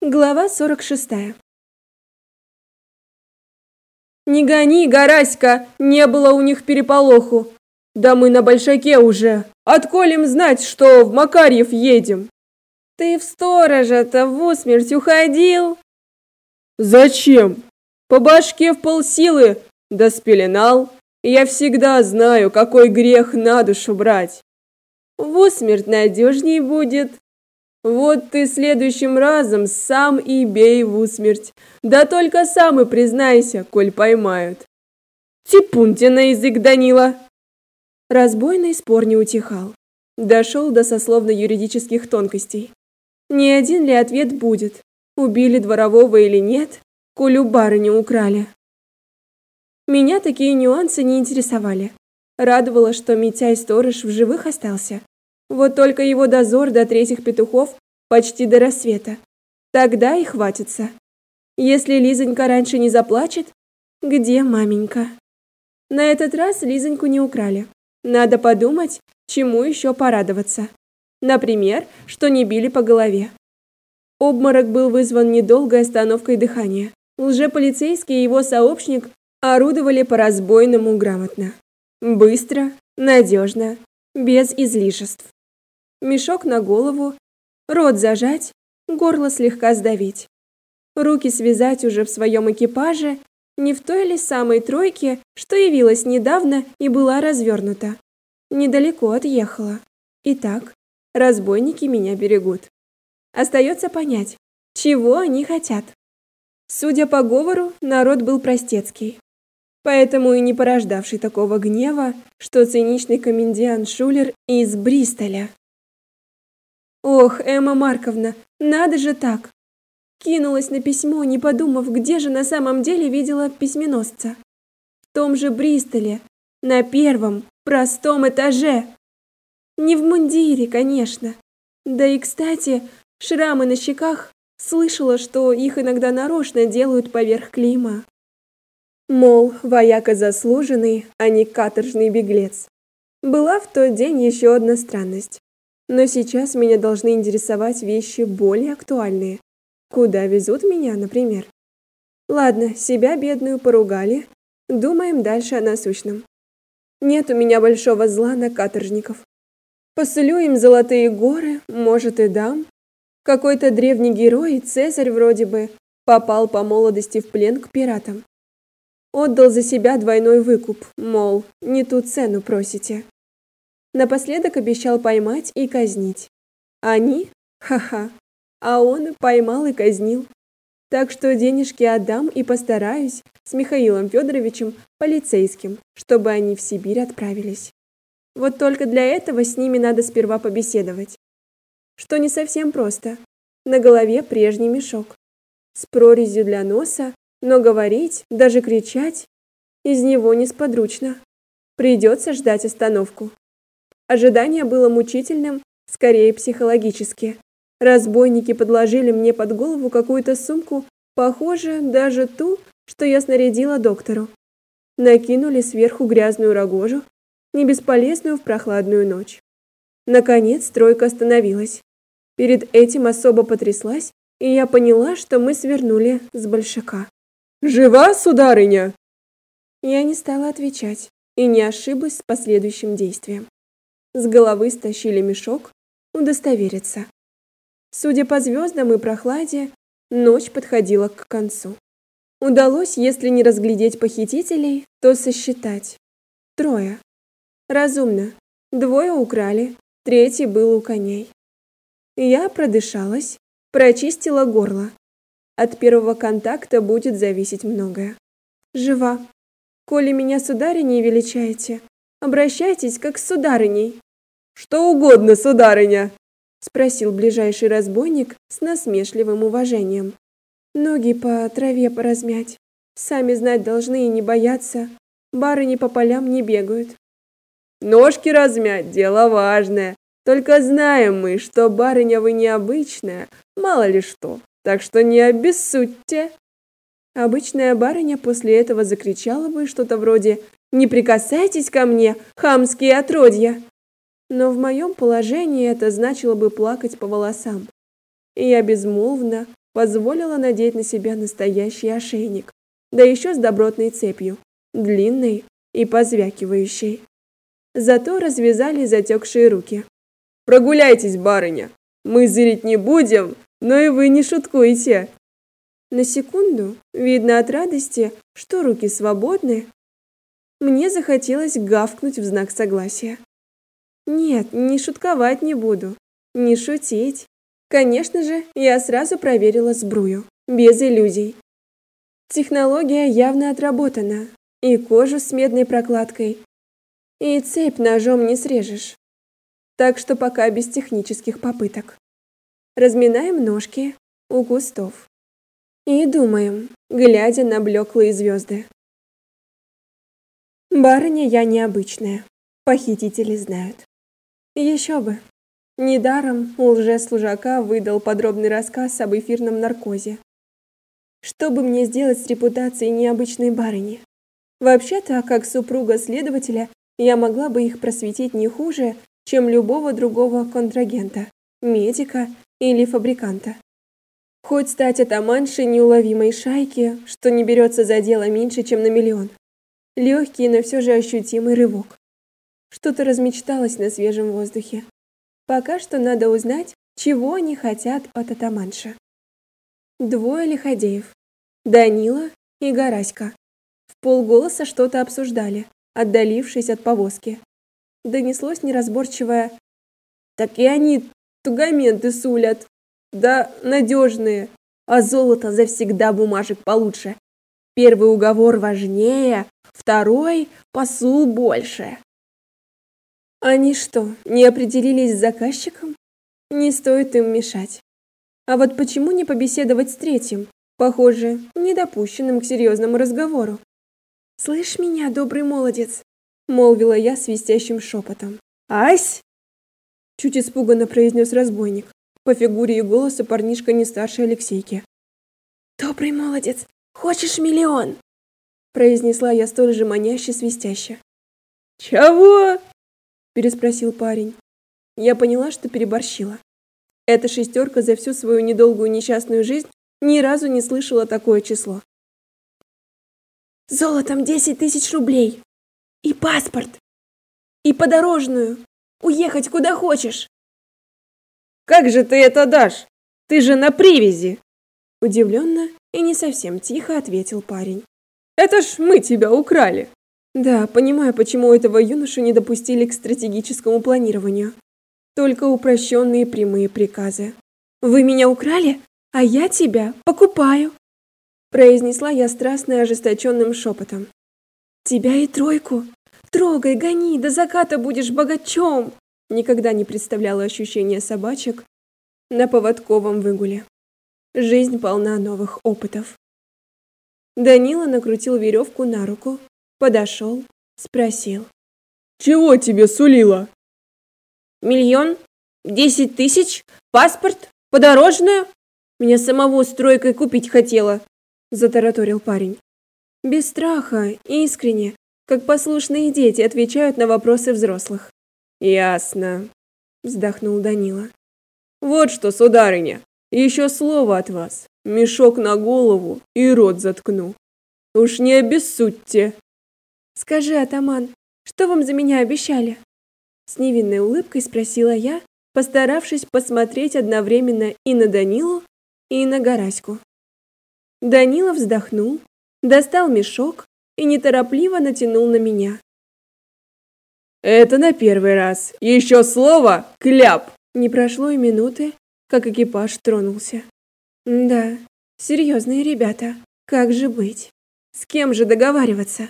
Глава 46. Не гони, Гараська, не было у них переполоху. Да мы на большаке уже. Отколь им знать, что в Макарьев едем? Ты в сторожа-то в усмерть уходил? Зачем? По башке в полсилы, да спеленал. Я всегда знаю, какой грех на душу брать. В усмерть надежней будет. Вот ты следующим разом сам и бей в усмерть. Да только сам и признайся, коль поймают. Типун тебе на язык, Данила. Разбойный спор не утихал. Дошел до сословно-юридических тонкостей. Не один ли ответ будет, убили дворового или нет, колю барыню украли. Меня такие нюансы не интересовали. Радовало, что Митяй-сторож в живых остался. Вот только его дозор до третьих петухов почти до рассвета. Тогда и хватится. Если Лизонька раньше не заплачет, где маменька? На этот раз Лизоньку не украли. Надо подумать, чему еще порадоваться. Например, что не били по голове. Обморок был вызван недолгой остановкой дыхания. Лжеполицейский и его сообщник орудовали по-разбойному грамотно. Быстро, надежно, без излишеств мешок на голову, рот зажать, горло слегка сдавить. Руки связать уже в своем экипаже, не в той ли самой тройке, что явилась недавно и была развернута. Недалеко отъехала. Итак, разбойники меня берегут. Остается понять, чего они хотят. Судя по говору, народ был простецкий. Поэтому и не порождавший такого гнева, что циничный комендант Шулер из Бристоля Ох, Эмма Марковна, надо же так. Кинулась на письмо, не подумав, где же на самом деле видела письменосца. В том же Бристоле, на первом, простом этаже. Не в мундире, конечно. Да и, кстати, шрамы на щеках слышала, что их иногда нарочно делают поверх клейма. Мол, вояка заслуженный, а не каторжный беглец. Была в тот день еще одна странность. Но сейчас меня должны интересовать вещи более актуальные. Куда везут меня, например? Ладно, себя бедную поругали. Думаем дальше о насущном. Нет у меня большого зла на каторжников. Посылю им золотые горы, может и дам. Какой-то древний герой, Цезарь вроде бы, попал по молодости в плен к пиратам. Отдал за себя двойной выкуп, мол, не ту цену просите. Напоследок обещал поймать и казнить. Они? Ха-ха. А он поймал и казнил. Так что денежки отдам и постараюсь с Михаилом Федоровичем полицейским, чтобы они в Сибирь отправились. Вот только для этого с ними надо сперва побеседовать. Что не совсем просто. На голове прежний мешок. С прорезью для носа, но говорить, даже кричать из него несподручно. Придется ждать остановку. Ожидание было мучительным, скорее психологически. Разбойники подложили мне под голову какую-то сумку, похоже, даже ту, что я снарядила доктору. Накинули сверху грязную рогожу, не бесполезную в прохладную ночь. Наконец тройка остановилась. Перед этим особо потряслась, и я поняла, что мы свернули с большака. «Жива, сударыня?» Я не стала отвечать и не ошиблась с последующим действием. С головы стащили мешок, удостовериться. Судя по звездам и прохладе, ночь подходила к концу. Удалось, если не разглядеть похитителей, то сосчитать. Трое. Разумно. Двое украли, третий был у коней. Я продышалась, прочистила горло. От первого контакта будет зависеть многое. Жива. Коли меня сударыней величаете, Обращайтесь как с сударыней. Что угодно, сударыня, спросил ближайший разбойник с насмешливым уважением. Ноги по траве поразмять. Сами знать должны и не бояться. Барыни по полям не бегают. Ножки размять дело важное. Только знаем мы, что барыня вы необычная, мало ли что. Так что не обессудьте. Обычная барыня после этого закричала бы что-то вроде не прикасайтесь ко мне, хамские отродья. Но в моем положении это значило бы плакать по волосам. И я безмолвно, позволила надеть на себя настоящий ошейник, да еще с добротной цепью, длинной и позвякивающей. Зато развязали затекшие руки. «Прогуляйтесь, барыня! Мы зырить не будем, но и вы не шуткуйте!» На секунду, видно от радости, что руки свободны, мне захотелось гавкнуть в знак согласия. Нет, не шутковать не буду, не шутить. Конечно же, я сразу проверила сбрую, без иллюзий. Технология явно отработана, и кожу с медной прокладкой, и цепь ножом не срежешь. Так что пока без технических попыток. Разминаем ножки у кустов. И думаем, глядя на блеклые звезды. Барыня я необычная. Похитители знают. Еще бы. Недаром лже-служака выдал подробный рассказ об эфирном наркозе. Что бы мне сделать с репутацией необычной барыни? Вообще-то, как супруга следователя, я могла бы их просветить не хуже, чем любого другого контрагента, медика или фабриканта. Хоть стать атаманшей неуловимой шайки, что не берется за дело меньше, чем на миллион. Легкий, но все же ощутимый рывок. Что-то размечталось на свежем воздухе. Пока что надо узнать, чего они хотят от атаманша. Двое лиходеев. Данила и Гараська. В полголоса что-то обсуждали, отдалившись от повозки. Донеслось неразборчивое «Так и они тугаменты сулят. Да, надежные. А золото завсегда бумажек получше. Первый уговор важнее, второй посул больше. Они что, не определились с заказчиком? Не стоит им мешать. А вот почему не побеседовать с третьим, похоже, недопущенным к серьезному разговору? Слышь меня, добрый молодец, молвила я свистящим шепотом. Ась! Чуть испуганно произнес разбойник. По фигуре и голосу парнишка не старше Алексейки. Добрый молодец, хочешь миллион? произнесла я столь же маняще свистяще. Чего? переспросил парень. Я поняла, что переборщила. Эта шестерка за всю свою недолгую несчастную жизнь ни разу не слышала такое число. Золотом десять тысяч рублей. И паспорт. И подорожную. Уехать куда хочешь. Как же ты это дашь? Ты же на привязи. Удивленно и не совсем тихо ответил парень. Это ж мы тебя украли. Да, понимаю, почему этого юношу не допустили к стратегическому планированию. Только упрощенные прямые приказы. Вы меня украли, а я тебя покупаю, произнесла я страстно и ожесточенным шепотом. Тебя и тройку. Трогай, гони, до заката будешь богачом. Никогда не представляла ощущения собачек на поводковом выгуле. Жизнь полна новых опытов. Данила накрутил веревку на руку, Подошел, спросил. «Чего тебе сулила?» «Миллион? Десять тысяч? Паспорт? Подорожную? Меня самого стройкой купить хотела», – затараторил парень. Без страха, искренне, как послушные дети отвечают на вопросы взрослых. «Ясно», – вздохнул Данила. «Вот что, сударыня, еще слово от вас, мешок на голову и рот заткну. Уж не обессудьте». Скажи, атаман, что вам за меня обещали? С невинной улыбкой спросила я, постаравшись посмотреть одновременно и на Данилу, и на Гараську. Данила вздохнул, достал мешок и неторопливо натянул на меня. Это на первый раз. Еще слово кляп. Не прошло и минуты, как экипаж тронулся. Да, серьезные ребята. Как же быть? С кем же договариваться?